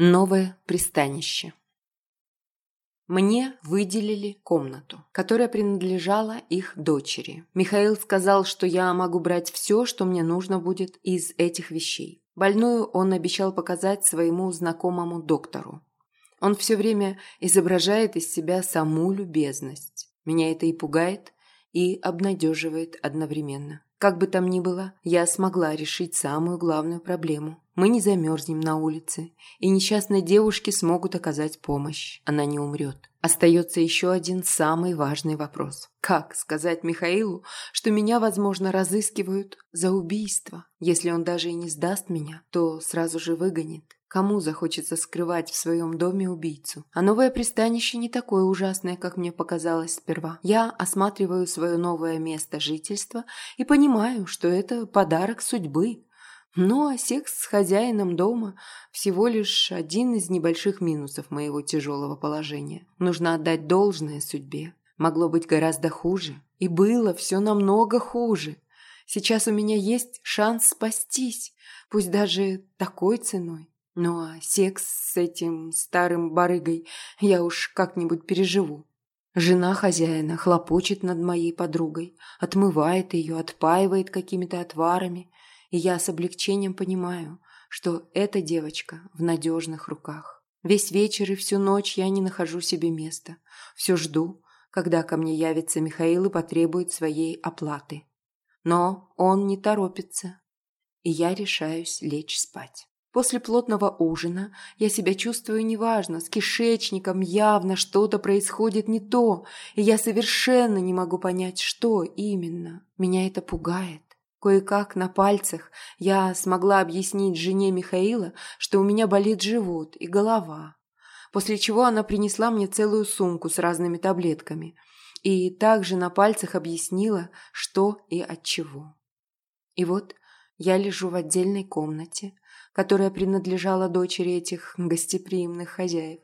Новое пристанище. Мне выделили комнату, которая принадлежала их дочери. Михаил сказал, что я могу брать все, что мне нужно будет из этих вещей. Больную он обещал показать своему знакомому доктору. Он все время изображает из себя саму любезность. Меня это и пугает, и обнадеживает одновременно. Как бы там ни было, я смогла решить самую главную проблему. Мы не замерзнем на улице, и несчастной девушке смогут оказать помощь. Она не умрет. Остается еще один самый важный вопрос. Как сказать Михаилу, что меня, возможно, разыскивают за убийство? Если он даже и не сдаст меня, то сразу же выгонит. Кому захочется скрывать в своем доме убийцу? А новое пристанище не такое ужасное, как мне показалось сперва. Я осматриваю свое новое место жительства и понимаю, что это подарок судьбы. Ну а секс с хозяином дома всего лишь один из небольших минусов моего тяжелого положения. Нужно отдать должное судьбе. Могло быть гораздо хуже. И было все намного хуже. Сейчас у меня есть шанс спастись, пусть даже такой ценой. Ну а секс с этим старым барыгой я уж как-нибудь переживу. Жена хозяина хлопочет над моей подругой, отмывает ее, отпаивает какими-то отварами, и я с облегчением понимаю, что эта девочка в надежных руках. Весь вечер и всю ночь я не нахожу себе места. Все жду, когда ко мне явится Михаил и потребует своей оплаты. Но он не торопится, и я решаюсь лечь спать. После плотного ужина я себя чувствую неважно, с кишечником явно что-то происходит не то, и я совершенно не могу понять, что именно. Меня это пугает. Кое-как на пальцах я смогла объяснить жене Михаила, что у меня болит живот и голова, после чего она принесла мне целую сумку с разными таблетками и также на пальцах объяснила, что и от чего. И вот я лежу в отдельной комнате, которая принадлежала дочери этих гостеприимных хозяев,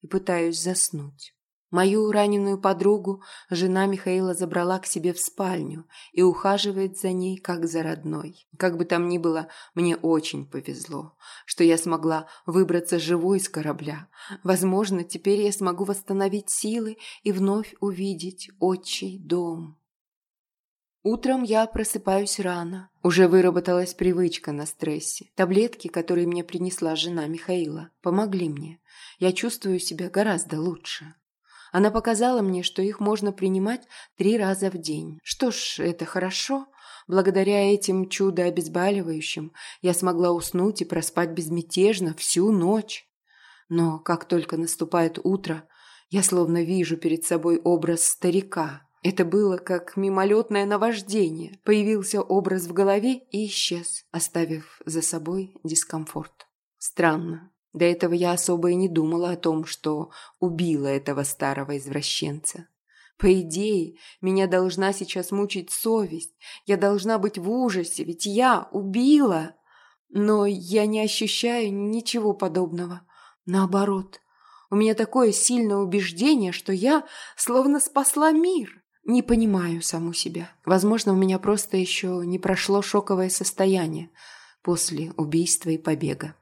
и пытаюсь заснуть. Мою раненую подругу жена Михаила забрала к себе в спальню и ухаживает за ней, как за родной. Как бы там ни было, мне очень повезло, что я смогла выбраться живой из корабля. Возможно, теперь я смогу восстановить силы и вновь увидеть отчий дом. Утром я просыпаюсь рано. Уже выработалась привычка на стрессе. Таблетки, которые мне принесла жена Михаила, помогли мне. Я чувствую себя гораздо лучше. Она показала мне, что их можно принимать три раза в день. Что ж, это хорошо. Благодаря этим чудо-обезболивающим я смогла уснуть и проспать безмятежно всю ночь. Но как только наступает утро, я словно вижу перед собой образ старика, это было как мимолетное наваждение. Появился образ в голове и исчез, оставив за собой дискомфорт. Странно. До этого я особо и не думала о том, что убила этого старого извращенца. По идее, меня должна сейчас мучить совесть. Я должна быть в ужасе, ведь я убила. Но я не ощущаю ничего подобного. Наоборот, у меня такое сильное убеждение, что я словно спасла мир. Не понимаю саму себя. Возможно, у меня просто еще не прошло шоковое состояние после убийства и побега.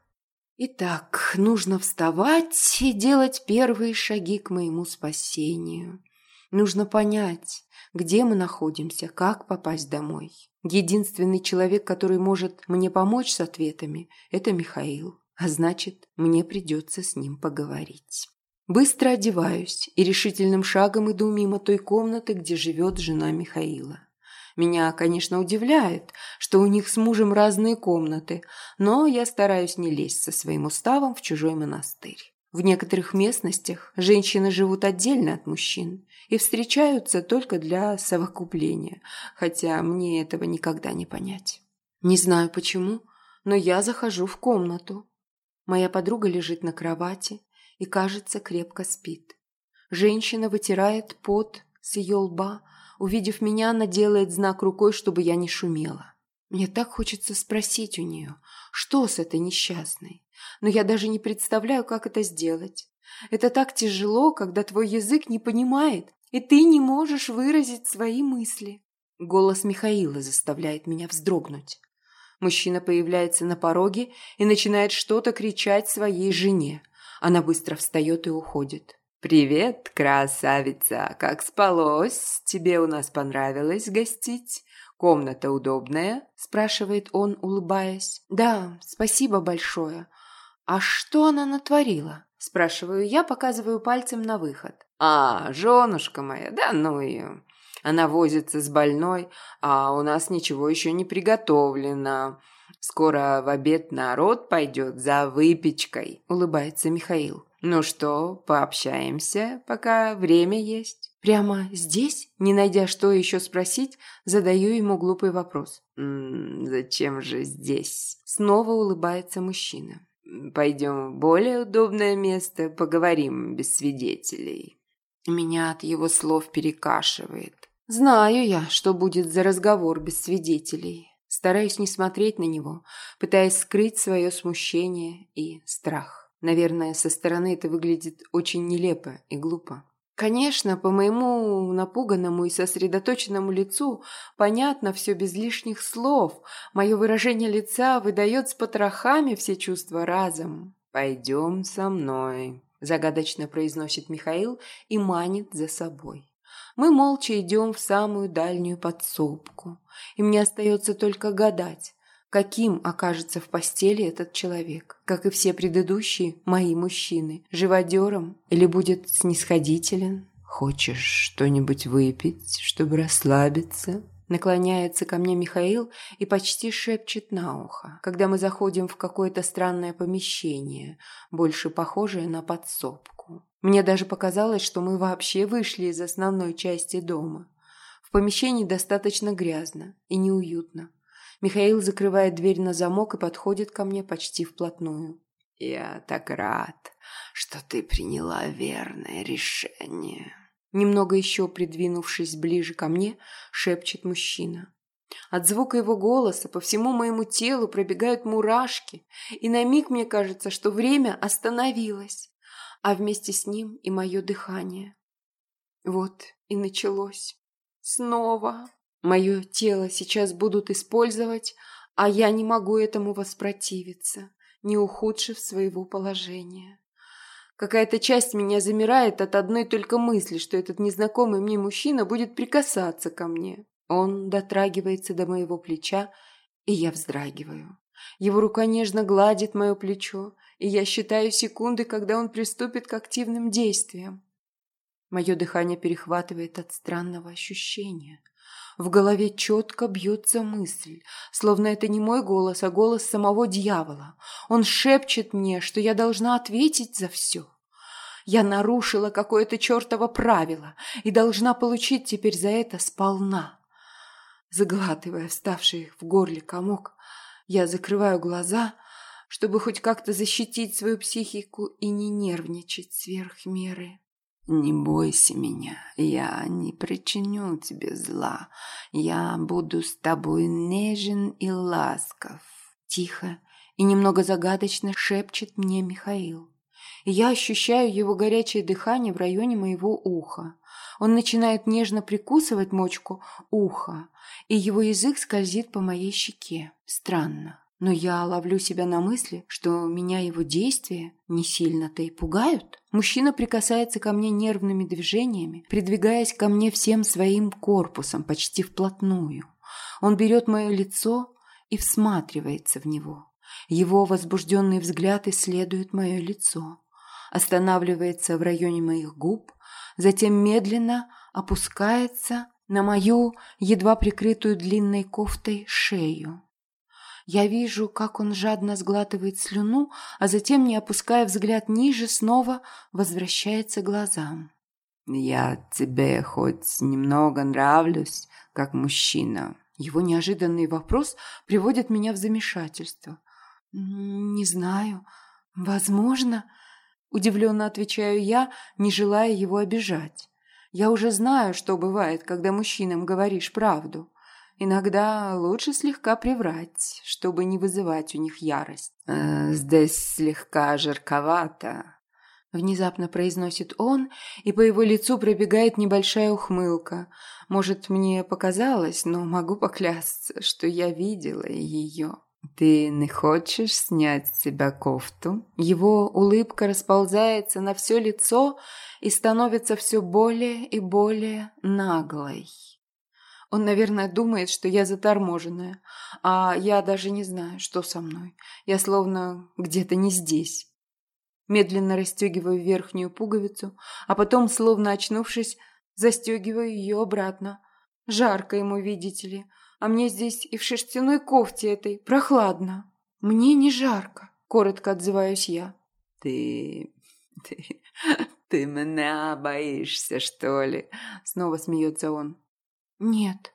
Итак, нужно вставать и делать первые шаги к моему спасению. Нужно понять, где мы находимся, как попасть домой. Единственный человек, который может мне помочь с ответами, это Михаил. А значит, мне придется с ним поговорить. Быстро одеваюсь и решительным шагом иду мимо той комнаты, где живет жена Михаила. Меня, конечно, удивляет, что у них с мужем разные комнаты, но я стараюсь не лезть со своим уставом в чужой монастырь. В некоторых местностях женщины живут отдельно от мужчин и встречаются только для совокупления, хотя мне этого никогда не понять. Не знаю почему, но я захожу в комнату. Моя подруга лежит на кровати, и, кажется, крепко спит. Женщина вытирает пот с ее лба. Увидев меня, она делает знак рукой, чтобы я не шумела. Мне так хочется спросить у нее, что с этой несчастной. Но я даже не представляю, как это сделать. Это так тяжело, когда твой язык не понимает, и ты не можешь выразить свои мысли. Голос Михаила заставляет меня вздрогнуть. Мужчина появляется на пороге и начинает что-то кричать своей жене. Она быстро встает и уходит. «Привет, красавица! Как спалось? Тебе у нас понравилось гостить? Комната удобная?» – спрашивает он, улыбаясь. «Да, спасибо большое. А что она натворила?» – спрашиваю я, показываю пальцем на выход. «А, женушка моя, да ну ее. Она возится с больной, а у нас ничего еще не приготовлено. Скоро в обед народ пойдет за выпечкой», – улыбается Михаил. «Ну что, пообщаемся, пока время есть?» Прямо здесь, не найдя что еще спросить, задаю ему глупый вопрос. «М -м, «Зачем же здесь?» Снова улыбается мужчина. «Пойдем в более удобное место, поговорим без свидетелей». Меня от его слов перекашивает. Знаю я, что будет за разговор без свидетелей. Стараюсь не смотреть на него, пытаясь скрыть свое смущение и страх. Наверное, со стороны это выглядит очень нелепо и глупо. Конечно, по моему напуганному и сосредоточенному лицу понятно все без лишних слов. Мое выражение лица выдает с потрохами все чувства разом. «Пойдем со мной», – загадочно произносит Михаил и манит за собой. Мы молча идем в самую дальнюю подсобку, и мне остается только гадать, каким окажется в постели этот человек, как и все предыдущие мои мужчины, живодером или будет снисходителен. «Хочешь что-нибудь выпить, чтобы расслабиться?» Наклоняется ко мне Михаил и почти шепчет на ухо, когда мы заходим в какое-то странное помещение, больше похожее на подсобку. Мне даже показалось, что мы вообще вышли из основной части дома. В помещении достаточно грязно и неуютно. Михаил закрывает дверь на замок и подходит ко мне почти вплотную. «Я так рад, что ты приняла верное решение». Немного еще придвинувшись ближе ко мне, шепчет мужчина. От звука его голоса по всему моему телу пробегают мурашки, и на миг мне кажется, что время остановилось, а вместе с ним и мое дыхание. Вот и началось. Снова. Мое тело сейчас будут использовать, а я не могу этому воспротивиться, не ухудшив своего положения. Какая-то часть меня замирает от одной только мысли, что этот незнакомый мне мужчина будет прикасаться ко мне. Он дотрагивается до моего плеча, и я вздрагиваю. Его рука нежно гладит мое плечо, и я считаю секунды, когда он приступит к активным действиям. Мое дыхание перехватывает от странного ощущения. В голове четко бьется мысль, словно это не мой голос, а голос самого дьявола. Он шепчет мне, что я должна ответить за все. Я нарушила какое-то чертово правило и должна получить теперь за это сполна. Заглатывая вставший в горле комок, я закрываю глаза, чтобы хоть как-то защитить свою психику и не нервничать сверх меры. «Не бойся меня, я не причиню тебе зла. Я буду с тобой нежен и ласков». Тихо и немного загадочно шепчет мне Михаил. Я ощущаю его горячее дыхание в районе моего уха. Он начинает нежно прикусывать мочку уха, и его язык скользит по моей щеке. Странно. Но я ловлю себя на мысли, что меня его действия не сильно-то и пугают. Мужчина прикасается ко мне нервными движениями, придвигаясь ко мне всем своим корпусом почти вплотную. Он берет мое лицо и всматривается в него. Его возбужденный взгляд исследует мое лицо, останавливается в районе моих губ, затем медленно опускается на мою едва прикрытую длинной кофтой шею. Я вижу, как он жадно сглатывает слюну, а затем, не опуская взгляд ниже, снова возвращается к глазам. «Я тебе хоть немного нравлюсь, как мужчина?» Его неожиданный вопрос приводит меня в замешательство. «Не знаю. Возможно...» Удивленно отвечаю я, не желая его обижать. Я уже знаю, что бывает, когда мужчинам говоришь правду. Иногда лучше слегка приврать, чтобы не вызывать у них ярость. «Э, «Здесь слегка жарковато», — внезапно произносит он, и по его лицу пробегает небольшая ухмылка. Может, мне показалось, но могу поклясться, что я видела ее. «Ты не хочешь снять с себя кофту?» Его улыбка расползается на все лицо и становится все более и более наглой. Он, наверное, думает, что я заторможенная, а я даже не знаю, что со мной. Я словно где-то не здесь. Медленно расстегиваю верхнюю пуговицу, а потом, словно очнувшись, застегиваю ее обратно. Жарко ему, видите ли, а мне здесь и в шерстяной кофте этой прохладно. Мне не жарко, коротко отзываюсь я. Ты... ты... ты меня боишься, что ли? Снова смеется он. Нет.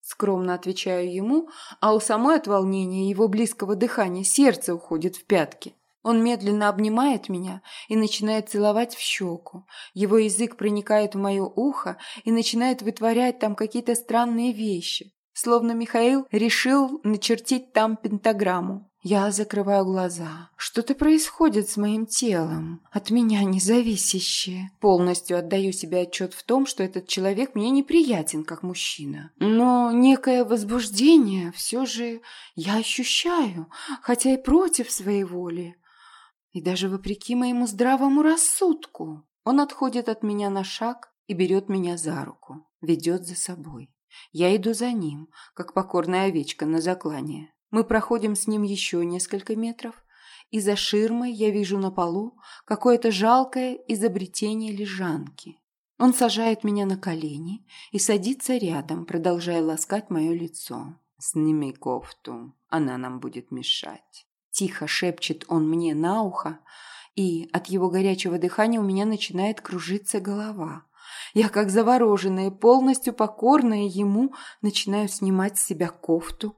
Скромно отвечаю ему, а у самой от волнения его близкого дыхания сердце уходит в пятки. Он медленно обнимает меня и начинает целовать в щеку. Его язык проникает в мое ухо и начинает вытворять там какие-то странные вещи. Словно Михаил решил начертить там пентаграмму. Я закрываю глаза. Что-то происходит с моим телом, от меня независящее. Полностью отдаю себе отчет в том, что этот человек мне неприятен как мужчина. Но некое возбуждение все же я ощущаю, хотя и против своей воли. И даже вопреки моему здравому рассудку. Он отходит от меня на шаг и берет меня за руку, ведет за собой. Я иду за ним, как покорная овечка на заклание. Мы проходим с ним еще несколько метров, и за ширмой я вижу на полу какое-то жалкое изобретение лежанки. Он сажает меня на колени и садится рядом, продолжая ласкать мое лицо. «Сними кофту, она нам будет мешать». Тихо шепчет он мне на ухо, и от его горячего дыхания у меня начинает кружиться голова. Я, как завороженная, полностью покорная ему, начинаю снимать с себя кофту.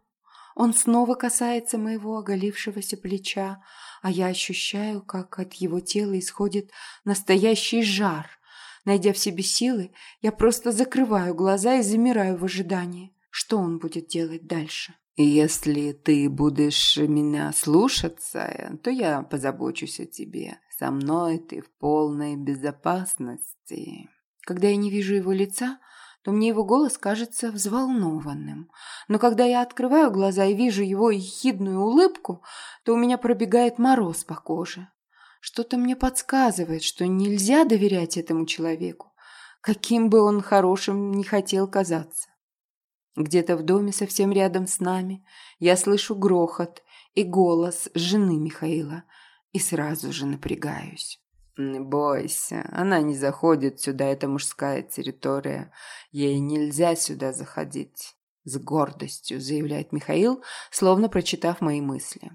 Он снова касается моего оголившегося плеча, а я ощущаю, как от его тела исходит настоящий жар. Найдя в себе силы, я просто закрываю глаза и замираю в ожидании, что он будет делать дальше. «Если ты будешь меня слушаться, то я позабочусь о тебе. Со мной ты в полной безопасности». Когда я не вижу его лица, то мне его голос кажется взволнованным. Но когда я открываю глаза и вижу его ехидную улыбку, то у меня пробегает мороз по коже. Что-то мне подсказывает, что нельзя доверять этому человеку, каким бы он хорошим не хотел казаться. Где-то в доме совсем рядом с нами я слышу грохот и голос жены Михаила и сразу же напрягаюсь. «Не бойся, она не заходит сюда, это мужская территория. Ей нельзя сюда заходить», — с гордостью заявляет Михаил, словно прочитав мои мысли.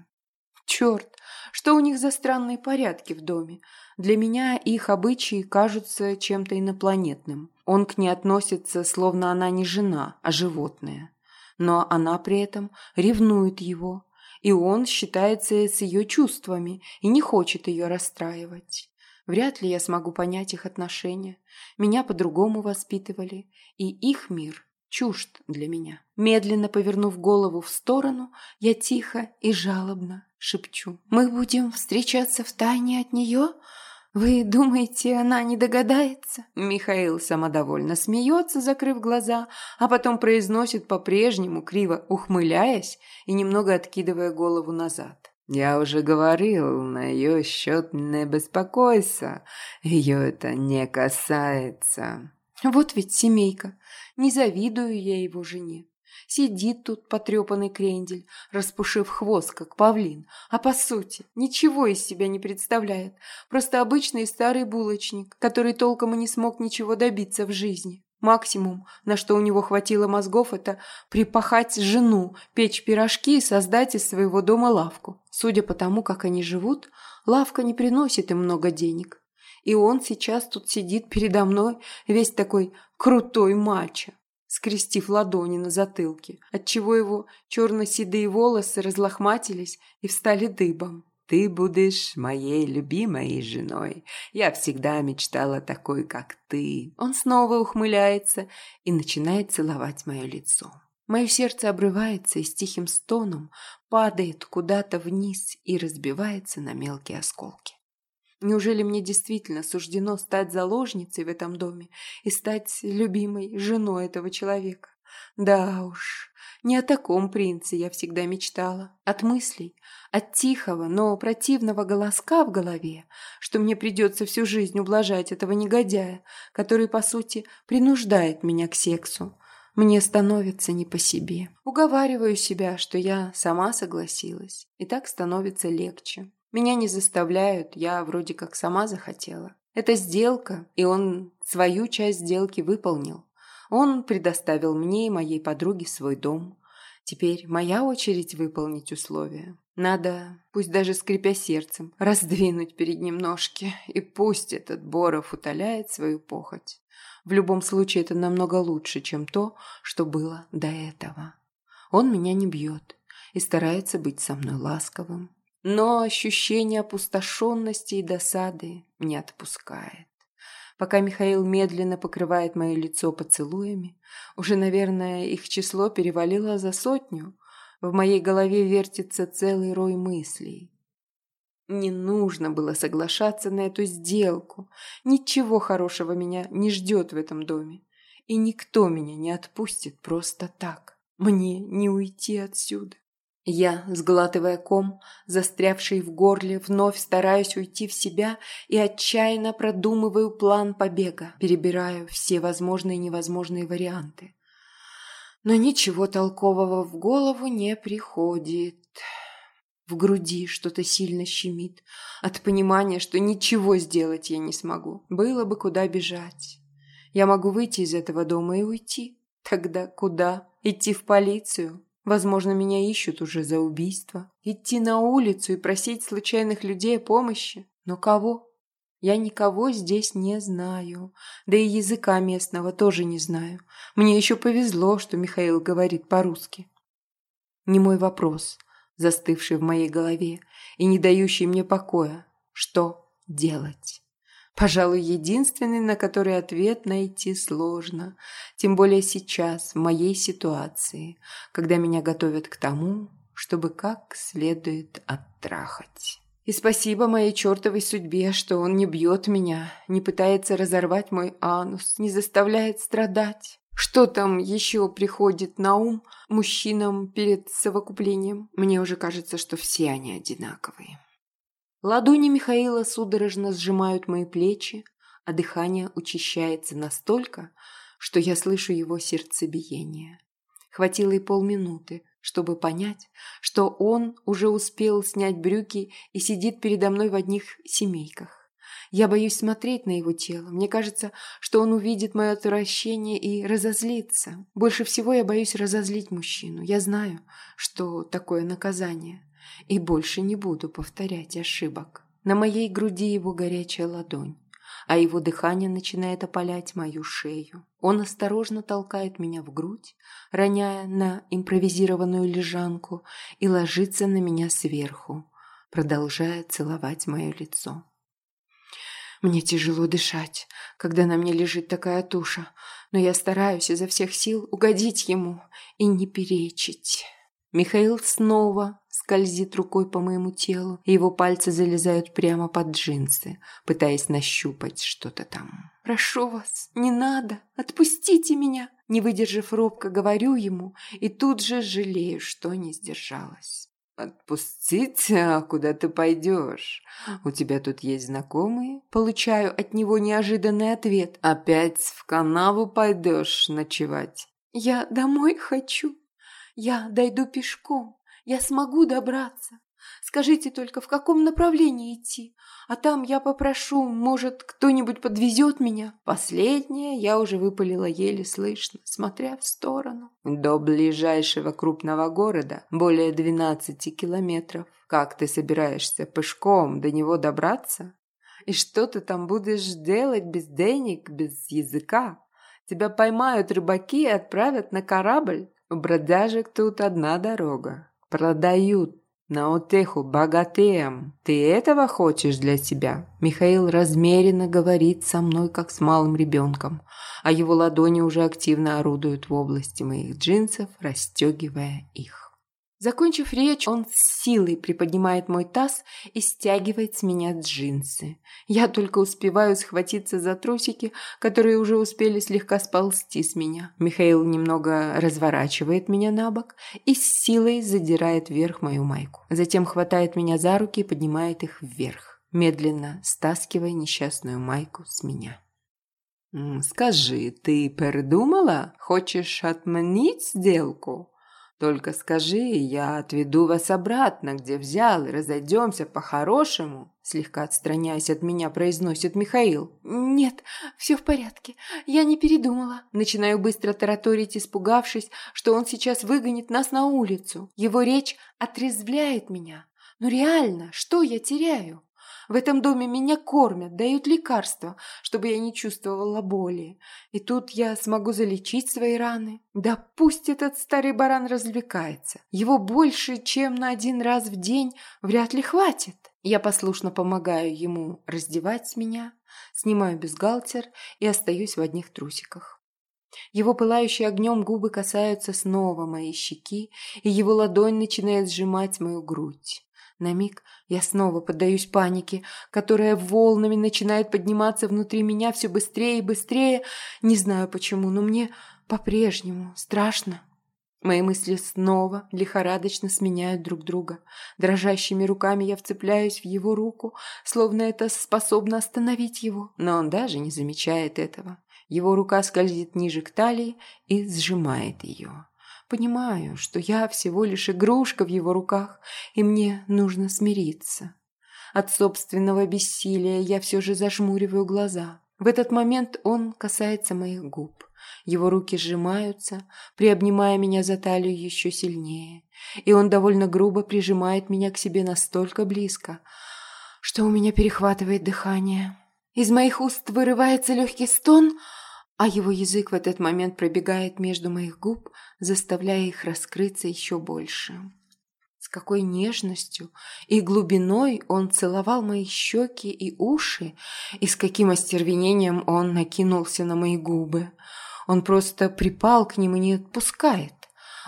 «Черт, что у них за странные порядки в доме? Для меня их обычаи кажутся чем-то инопланетным. Он к ней относится, словно она не жена, а животное. Но она при этом ревнует его, и он считается с ее чувствами и не хочет ее расстраивать. Вряд ли я смогу понять их отношения. Меня по-другому воспитывали, и их мир чужд для меня. Медленно повернув голову в сторону, я тихо и жалобно шепчу. «Мы будем встречаться в тайне от нее? Вы думаете, она не догадается?» Михаил самодовольно смеется, закрыв глаза, а потом произносит по-прежнему, криво ухмыляясь и немного откидывая голову назад. Я уже говорил, на ее счет не беспокойся, ее это не касается. Вот ведь семейка, не завидую я его жене. Сидит тут потрепанный крендель, распушив хвост, как павлин, а по сути ничего из себя не представляет, просто обычный старый булочник, который толком и не смог ничего добиться в жизни. Максимум, на что у него хватило мозгов, это припахать жену, печь пирожки и создать из своего дома лавку. Судя по тому, как они живут, лавка не приносит им много денег. И он сейчас тут сидит передо мной, весь такой крутой мачо, скрестив ладони на затылке, отчего его черно-седые волосы разлохматились и встали дыбом. Ты будешь моей любимой женой. Я всегда мечтала такой, как ты. Он снова ухмыляется и начинает целовать мое лицо. Мое сердце обрывается и с тихим стоном падает куда-то вниз и разбивается на мелкие осколки. Неужели мне действительно суждено стать заложницей в этом доме и стать любимой женой этого человека? Да уж, не о таком принце я всегда мечтала. От мыслей, от тихого, но противного голоска в голове, что мне придется всю жизнь ублажать этого негодяя, который, по сути, принуждает меня к сексу. Мне становится не по себе. Уговариваю себя, что я сама согласилась, и так становится легче. Меня не заставляют, я вроде как сама захотела. Это сделка, и он свою часть сделки выполнил. Он предоставил мне и моей подруге свой дом. Теперь моя очередь выполнить условия. Надо, пусть даже скрипя сердцем, раздвинуть перед ним ножки, и пусть этот Боров утоляет свою похоть. В любом случае это намного лучше, чем то, что было до этого. Он меня не бьет и старается быть со мной ласковым. Но ощущение опустошенности и досады не отпускает. Пока Михаил медленно покрывает мое лицо поцелуями, уже, наверное, их число перевалило за сотню, в моей голове вертится целый рой мыслей. Не нужно было соглашаться на эту сделку. Ничего хорошего меня не ждет в этом доме. И никто меня не отпустит просто так. Мне не уйти отсюда. Я, сглатывая ком, застрявший в горле, вновь стараюсь уйти в себя и отчаянно продумываю план побега, перебираю все возможные и невозможные варианты. Но ничего толкового в голову не приходит. В груди что-то сильно щемит от понимания, что ничего сделать я не смогу. Было бы куда бежать. Я могу выйти из этого дома и уйти. Тогда куда? Идти в полицию? Возможно, меня ищут уже за убийство. Идти на улицу и просить случайных людей о помощи. Но кого? Я никого здесь не знаю. Да и языка местного тоже не знаю. Мне еще повезло, что Михаил говорит по-русски. Не мой вопрос, застывший в моей голове и не дающий мне покоя. Что делать? Пожалуй, единственный, на который ответ найти сложно, тем более сейчас, в моей ситуации, когда меня готовят к тому, чтобы как следует оттрахать. И спасибо моей чертовой судьбе, что он не бьет меня, не пытается разорвать мой анус, не заставляет страдать. Что там еще приходит на ум мужчинам перед совокуплением? Мне уже кажется, что все они одинаковые. Ладони Михаила судорожно сжимают мои плечи, а дыхание учащается настолько, что я слышу его сердцебиение. Хватило и полминуты, чтобы понять, что он уже успел снять брюки и сидит передо мной в одних семейках. Я боюсь смотреть на его тело. Мне кажется, что он увидит мое отвращение и разозлится. Больше всего я боюсь разозлить мужчину. Я знаю, что такое наказание и больше не буду повторять ошибок. На моей груди его горячая ладонь, а его дыхание начинает опалять мою шею. Он осторожно толкает меня в грудь, роняя на импровизированную лежанку и ложится на меня сверху, продолжая целовать мое лицо. Мне тяжело дышать, когда на мне лежит такая туша, но я стараюсь изо всех сил угодить ему и не перечить. Михаил снова скользит рукой по моему телу, и его пальцы залезают прямо под джинсы, пытаясь нащупать что-то там. «Прошу вас, не надо, отпустите меня!» Не выдержав робко, говорю ему, и тут же жалею, что не сдержалась. «Отпустить? А куда ты пойдешь? У тебя тут есть знакомые?» Получаю от него неожиданный ответ. «Опять в канаву пойдешь ночевать?» «Я домой хочу. Я дойду пешком. Я смогу добраться. Скажите только, в каком направлении идти, а там я попрошу, может, кто-нибудь подвезет меня. Последнее я уже выпалила еле слышно, смотря в сторону. До ближайшего крупного города более 12 километров. Как ты собираешься пешком до него добраться? И что ты там будешь делать без денег, без языка? Тебя поймают рыбаки и отправят на корабль. У бродяжек тут одна дорога продают на утеху богатеям. Ты этого хочешь для себя?» Михаил размеренно говорит со мной, как с малым ребенком, а его ладони уже активно орудуют в области моих джинсов, расстегивая их. Закончив речь, он с силой приподнимает мой таз и стягивает с меня джинсы. Я только успеваю схватиться за трусики, которые уже успели слегка сползти с меня. Михаил немного разворачивает меня на бок и с силой задирает вверх мою майку. Затем хватает меня за руки и поднимает их вверх, медленно стаскивая несчастную майку с меня. «Скажи, ты передумала? Хочешь отменить сделку?» Только скажи, я отведу вас обратно, где взял, и разойдемся по-хорошему», слегка отстраняясь от меня, произносит Михаил. «Нет, все в порядке. Я не передумала». Начинаю быстро тараторить, испугавшись, что он сейчас выгонит нас на улицу. Его речь отрезвляет меня. Но реально, что я теряю? В этом доме меня кормят, дают лекарства, чтобы я не чувствовала боли. И тут я смогу залечить свои раны. Да пусть этот старый баран развлекается. Его больше, чем на один раз в день, вряд ли хватит. Я послушно помогаю ему раздевать меня, снимаю бюстгальтер и остаюсь в одних трусиках. Его пылающие огнем губы касаются снова моей щеки, и его ладонь начинает сжимать мою грудь. На миг я снова поддаюсь панике, которая волнами начинает подниматься внутри меня все быстрее и быстрее. Не знаю почему, но мне по-прежнему страшно. Мои мысли снова лихорадочно сменяют друг друга. Дрожащими руками я вцепляюсь в его руку, словно это способно остановить его. Но он даже не замечает этого. Его рука скользит ниже к талии и сжимает ее. Понимаю, что я всего лишь игрушка в его руках, и мне нужно смириться. От собственного бессилия я все же зажмуриваю глаза. В этот момент он касается моих губ. Его руки сжимаются, приобнимая меня за талию еще сильнее. И он довольно грубо прижимает меня к себе настолько близко, что у меня перехватывает дыхание. Из моих уст вырывается легкий стон – а его язык в этот момент пробегает между моих губ, заставляя их раскрыться еще больше. С какой нежностью и глубиной он целовал мои щеки и уши, и с каким остервенением он накинулся на мои губы. Он просто припал к ним и не отпускает.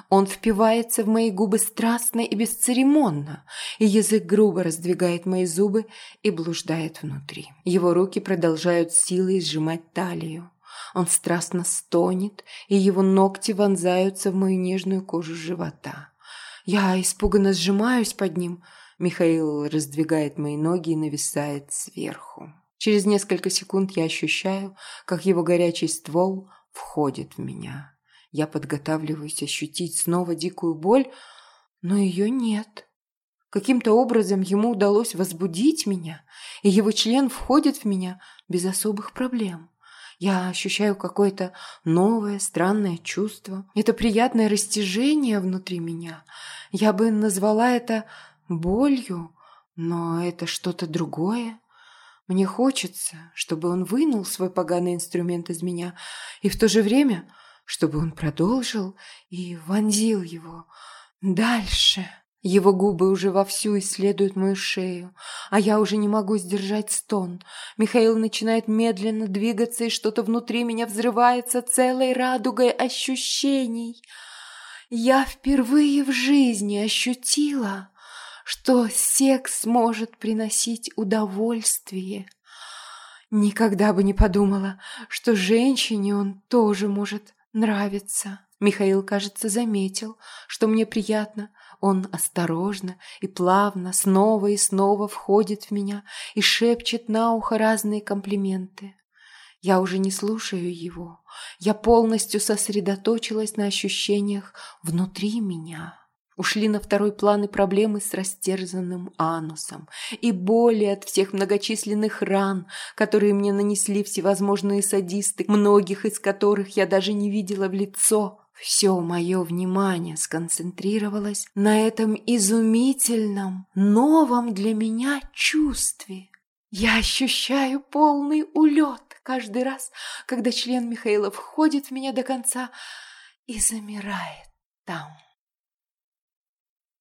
Он впивается в мои губы страстно и бесцеремонно, и язык грубо раздвигает мои зубы и блуждает внутри. Его руки продолжают силой сжимать талию. Он страстно стонет, и его ногти вонзаются в мою нежную кожу живота. Я испуганно сжимаюсь под ним. Михаил раздвигает мои ноги и нависает сверху. Через несколько секунд я ощущаю, как его горячий ствол входит в меня. Я подготавливаюсь ощутить снова дикую боль, но ее нет. Каким-то образом ему удалось возбудить меня, и его член входит в меня без особых проблем. Я ощущаю какое-то новое, странное чувство. Это приятное растяжение внутри меня. Я бы назвала это болью, но это что-то другое. Мне хочется, чтобы он вынул свой поганый инструмент из меня, и в то же время, чтобы он продолжил и вонзил его дальше. Его губы уже вовсю исследуют мою шею, а я уже не могу сдержать стон. Михаил начинает медленно двигаться, и что-то внутри меня взрывается целой радугой ощущений. Я впервые в жизни ощутила, что секс может приносить удовольствие. Никогда бы не подумала, что женщине он тоже может нравиться. Михаил, кажется, заметил, что мне приятно, он осторожно и плавно снова и снова входит в меня и шепчет на ухо разные комплименты. Я уже не слушаю его. Я полностью сосредоточилась на ощущениях внутри меня. Ушли на второй план и проблемы с растерзанным анусом, и боли от всех многочисленных ран, которые мне нанесли всевозможные садисты, многих из которых я даже не видела в лицо. Все мое внимание сконцентрировалось на этом изумительном, новом для меня чувстве. Я ощущаю полный улет каждый раз, когда член Михаила входит в меня до конца и замирает там.